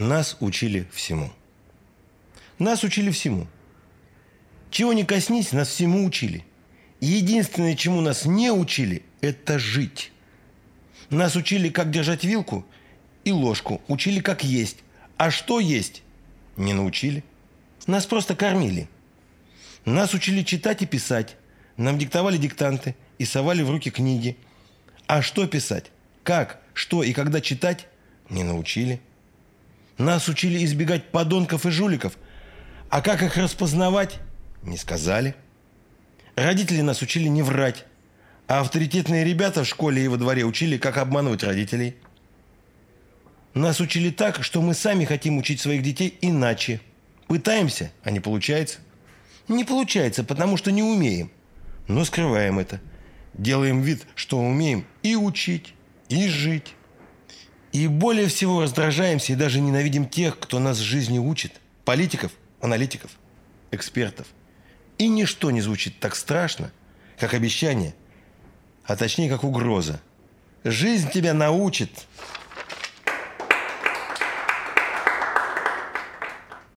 Нас учили всему. Нас учили всему. Чего не коснись, нас всему учили. Единственное, чему нас не учили, это жить. Нас учили, как держать вилку и ложку. Учили, как есть. А что есть? Не научили. Нас просто кормили. Нас учили читать и писать. Нам диктовали диктанты и совали в руки книги. А что писать? Как, что и когда читать? Не научили. Нас учили избегать подонков и жуликов. А как их распознавать? Не сказали. Родители нас учили не врать. А авторитетные ребята в школе и во дворе учили, как обманывать родителей. Нас учили так, что мы сами хотим учить своих детей иначе. Пытаемся, а не получается. Не получается, потому что не умеем. Но скрываем это. Делаем вид, что умеем и учить, и жить. И более всего раздражаемся и даже ненавидим тех, кто нас жизни учит. Политиков, аналитиков, экспертов. И ничто не звучит так страшно, как обещание, а точнее, как угроза. Жизнь тебя научит,